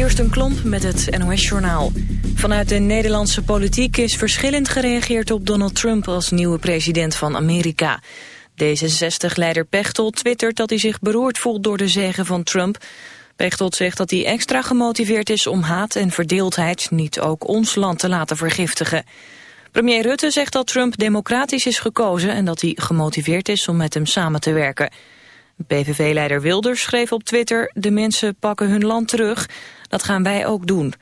Kirsten Klomp met het NOS-journaal. Vanuit de Nederlandse politiek is verschillend gereageerd op Donald Trump als nieuwe president van Amerika. D66-leider Pechtold twittert dat hij zich beroerd voelt door de zegen van Trump. Pechtold zegt dat hij extra gemotiveerd is om haat en verdeeldheid niet ook ons land te laten vergiftigen. Premier Rutte zegt dat Trump democratisch is gekozen en dat hij gemotiveerd is om met hem samen te werken. PVV-leider Wilders schreef op Twitter... de mensen pakken hun land terug, dat gaan wij ook doen.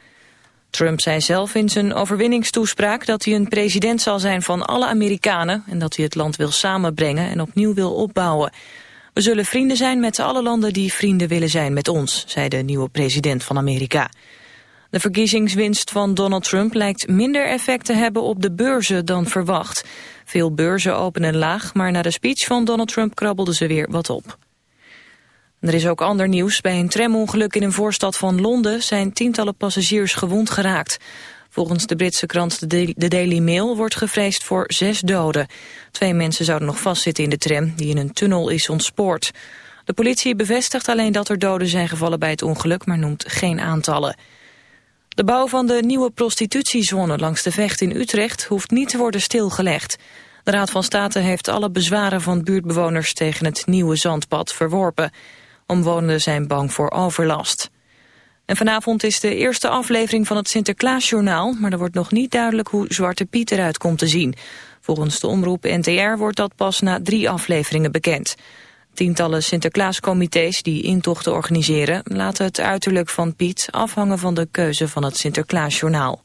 Trump zei zelf in zijn overwinningstoespraak dat hij een president zal zijn van alle Amerikanen... en dat hij het land wil samenbrengen en opnieuw wil opbouwen. We zullen vrienden zijn met alle landen die vrienden willen zijn met ons... zei de nieuwe president van Amerika. De verkiezingswinst van Donald Trump lijkt minder effect te hebben op de beurzen dan verwacht. Veel beurzen openen laag, maar na de speech van Donald Trump krabbelden ze weer wat op. Er is ook ander nieuws. Bij een tramongeluk in een voorstad van Londen zijn tientallen passagiers gewond geraakt. Volgens de Britse krant The Daily Mail wordt gevreesd voor zes doden. Twee mensen zouden nog vastzitten in de tram die in een tunnel is ontspoord. De politie bevestigt alleen dat er doden zijn gevallen bij het ongeluk, maar noemt geen aantallen. De bouw van de nieuwe prostitutiezone langs de Vecht in Utrecht hoeft niet te worden stilgelegd. De Raad van State heeft alle bezwaren van buurtbewoners tegen het nieuwe zandpad verworpen. Omwonenden zijn bang voor overlast. En vanavond is de eerste aflevering van het Sinterklaasjournaal... maar er wordt nog niet duidelijk hoe Zwarte Piet eruit komt te zien. Volgens de omroep NTR wordt dat pas na drie afleveringen bekend. Tientallen Sinterklaascomité's die intochten organiseren... laten het uiterlijk van Piet afhangen van de keuze van het Sinterklaasjournaal.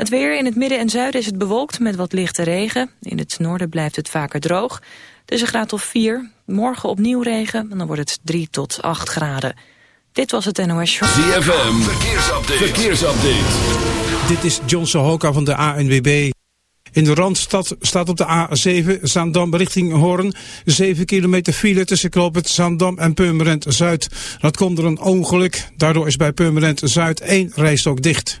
Het weer in het midden en zuiden is het bewolkt met wat lichte regen. In het noorden blijft het vaker droog. Het is een graad of 4. Morgen opnieuw regen en dan wordt het 3 tot 8 graden. Dit was het NOS Show. ZFM, verkeersupdate. verkeersupdate. Dit is John Sohoka van de ANWB. In de Randstad staat op de A7 Zaandam richting Hoorn. 7 kilometer file tussen Kloopert Zaandam en Purmerend Zuid. Dat komt door een ongeluk. Daardoor is bij Purmerend Zuid één rijstok dicht.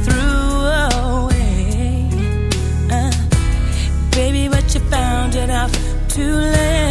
enough to live.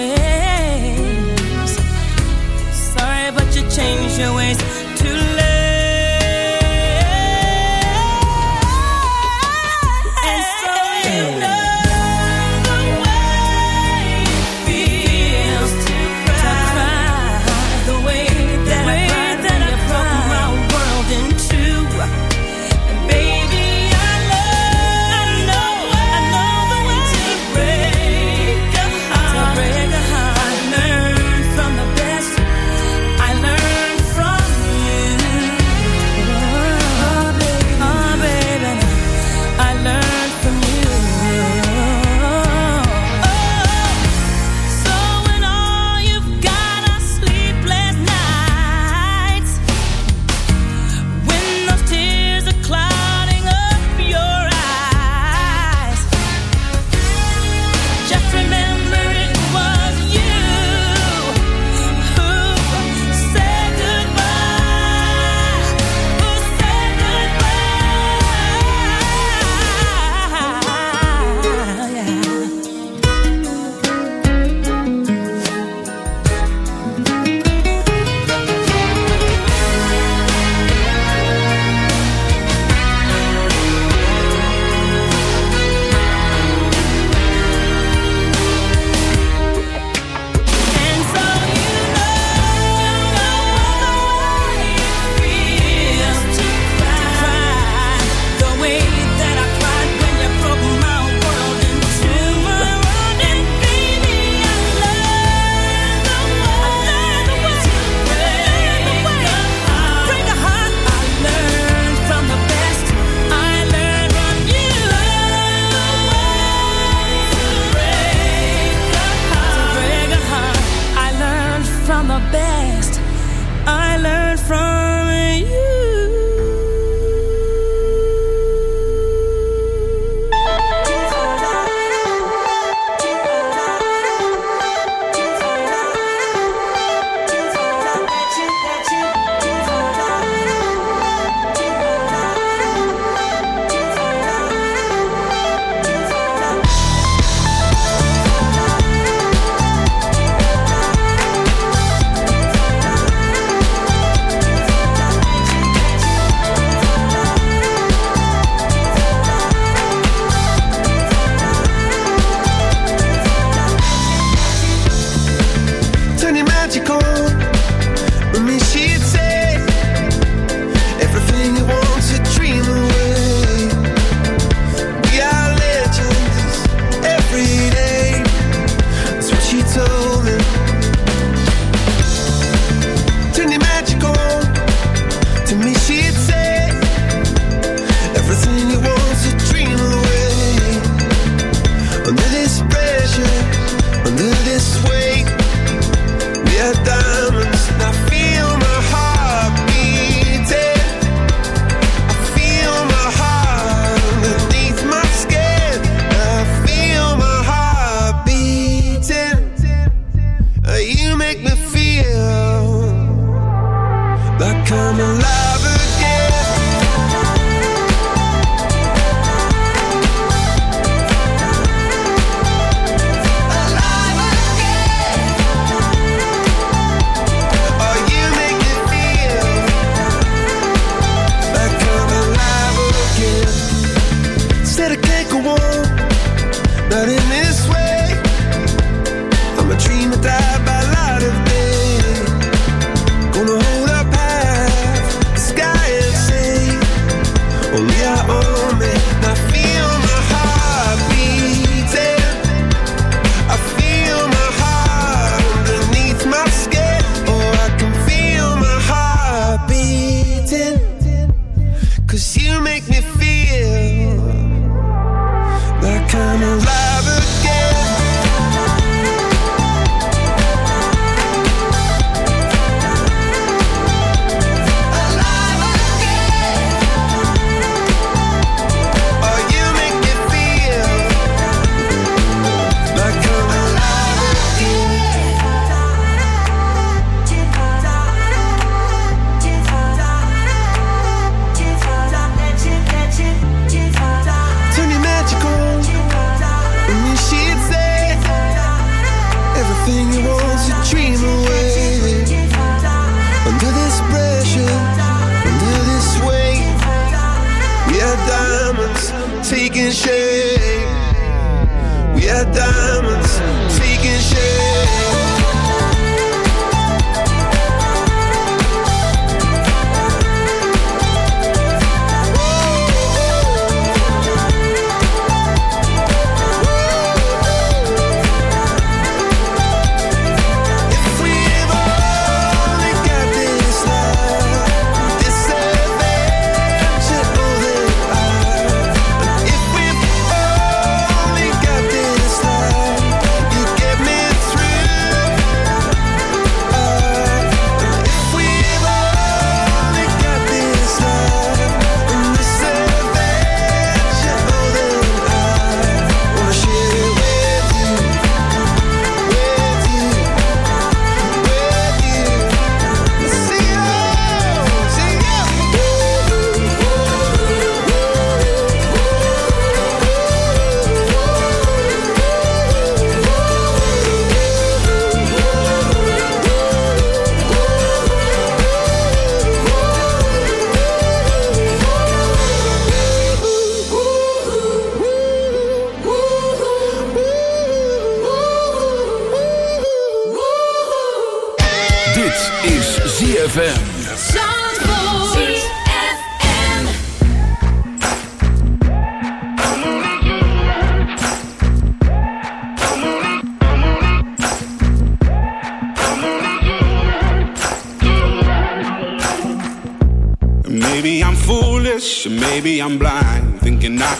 change your ways.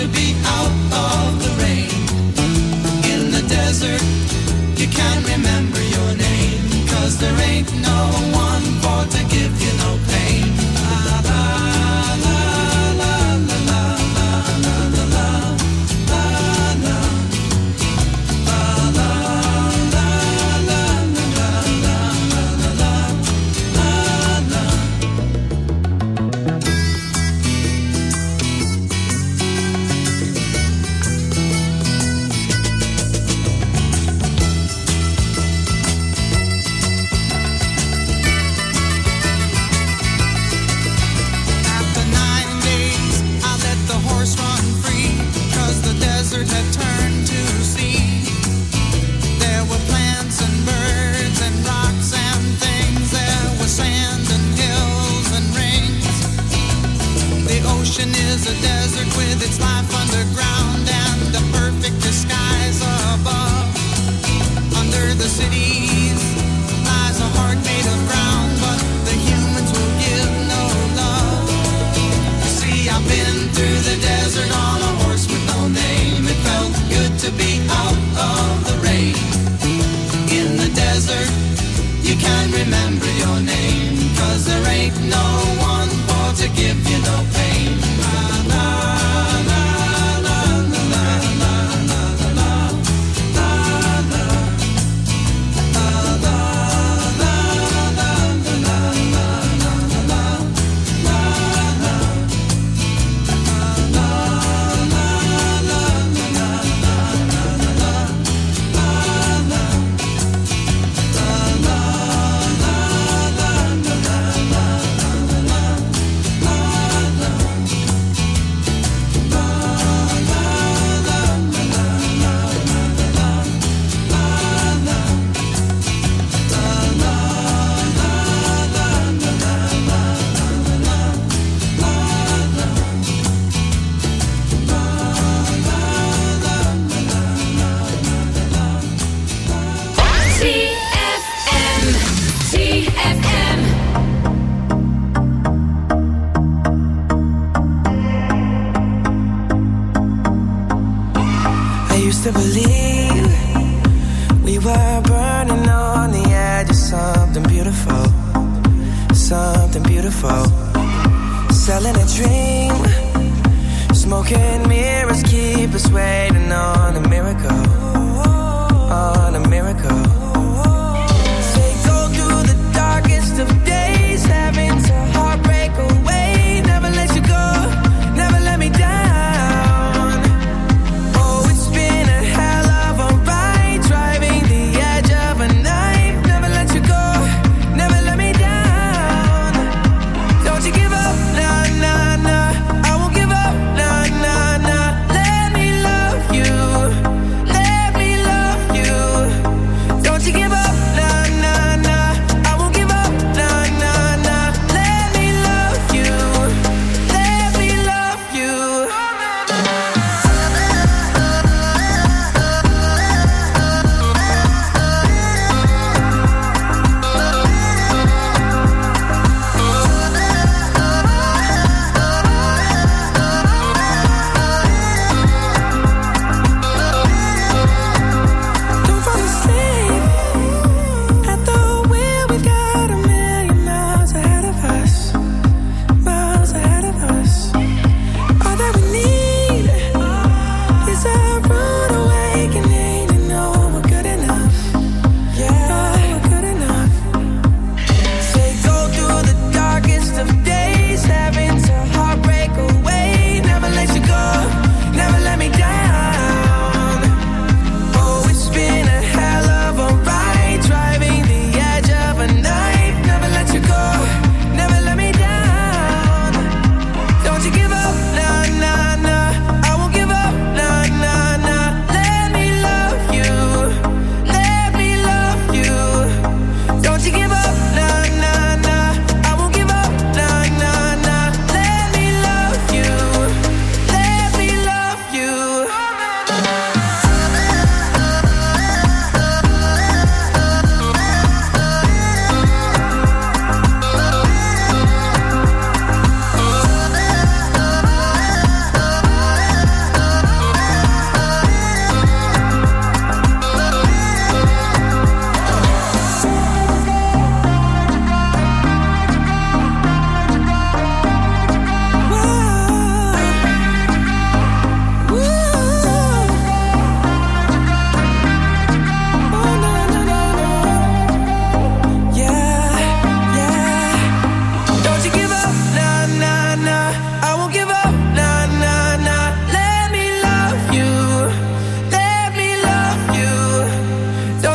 to be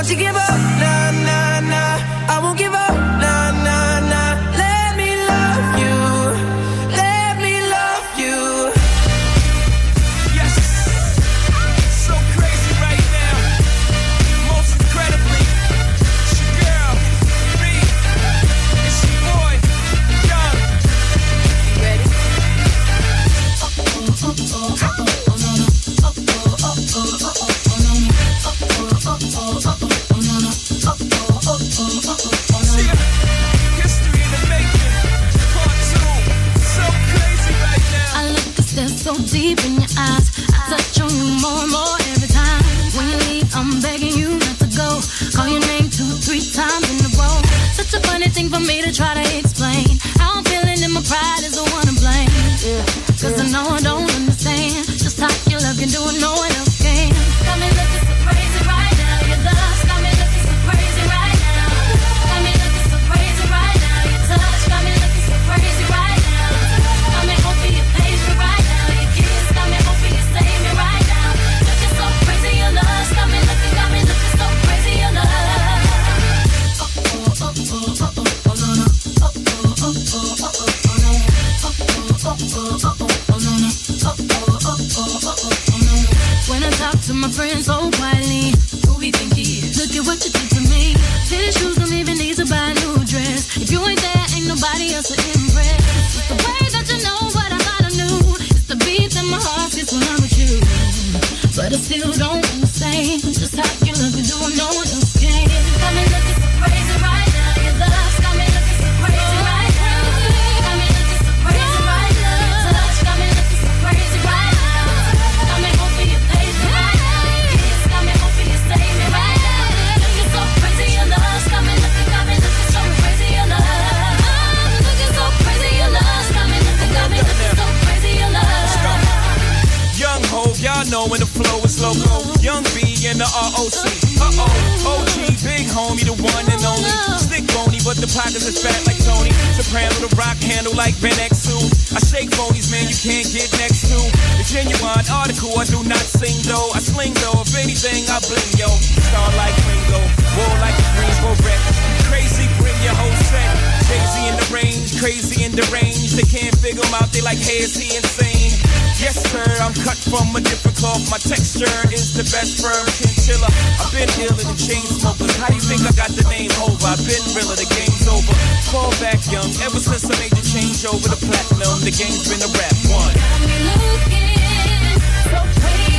Don't you give up, nah, I do not sing though. I sling though, if anything, I bling yo. Star like Ringo, war like a rainbow. wreck. Crazy, bring your whole set. Crazy in the range, crazy in the range. They can't figure him out, they like, hey, is he insane? Yes, sir, I'm cut from a different cloth. My texture is the best firm chinchilla. I've been ill in the chain smokers. How do you think I got the name over? I've been realer, the game's over. Fall back young, ever since I made the change over the platinum, the game's been a rap one.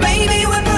Baby, we're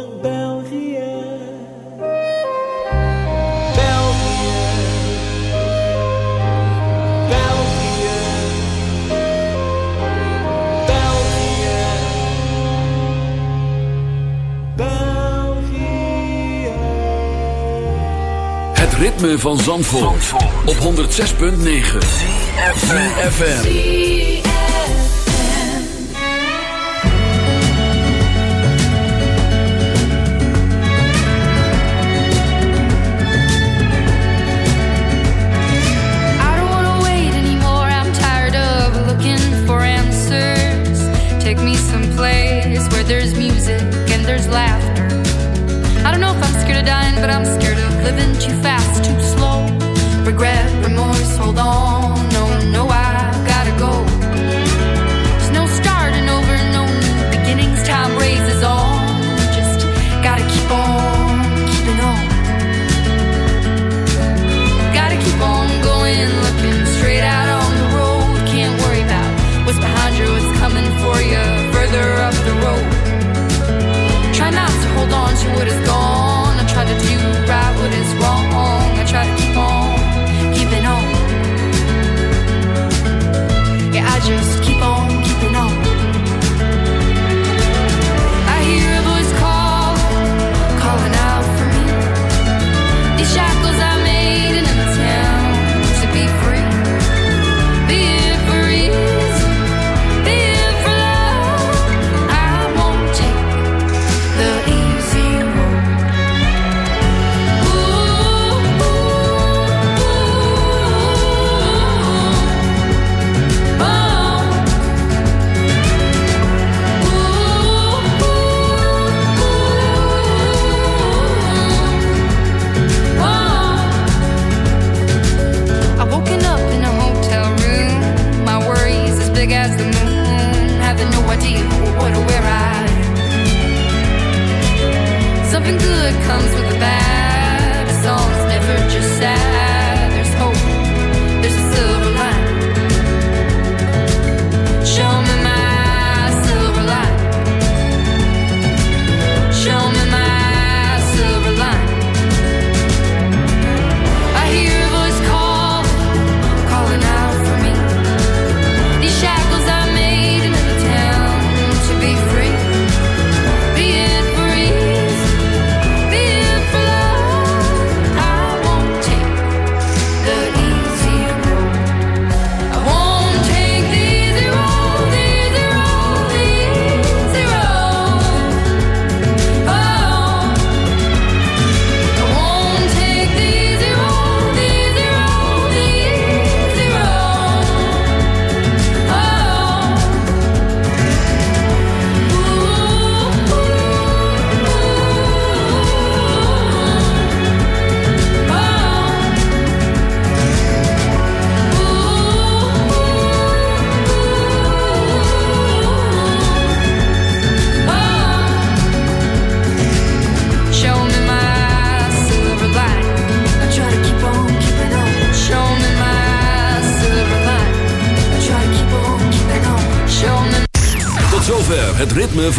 van Zandvoort, op 106.9 FM. I don't wanna wait anymore. I'm tired of looking for answers. Take me someplace where there's music and there's laughter. I don't know if I'm scared of dying, but I'm scared of living too fast,